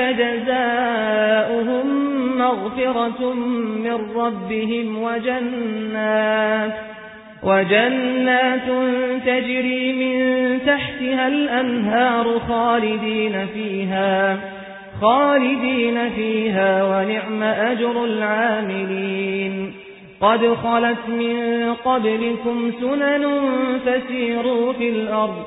جزاؤهم مغفرة من ربهم وجنات وجنات تجري من تحتها الأنهار خالدين فيها خالدين فيها ونعم أجر العاملين قد خلت من قبلكم سنن فسيروا في الأرض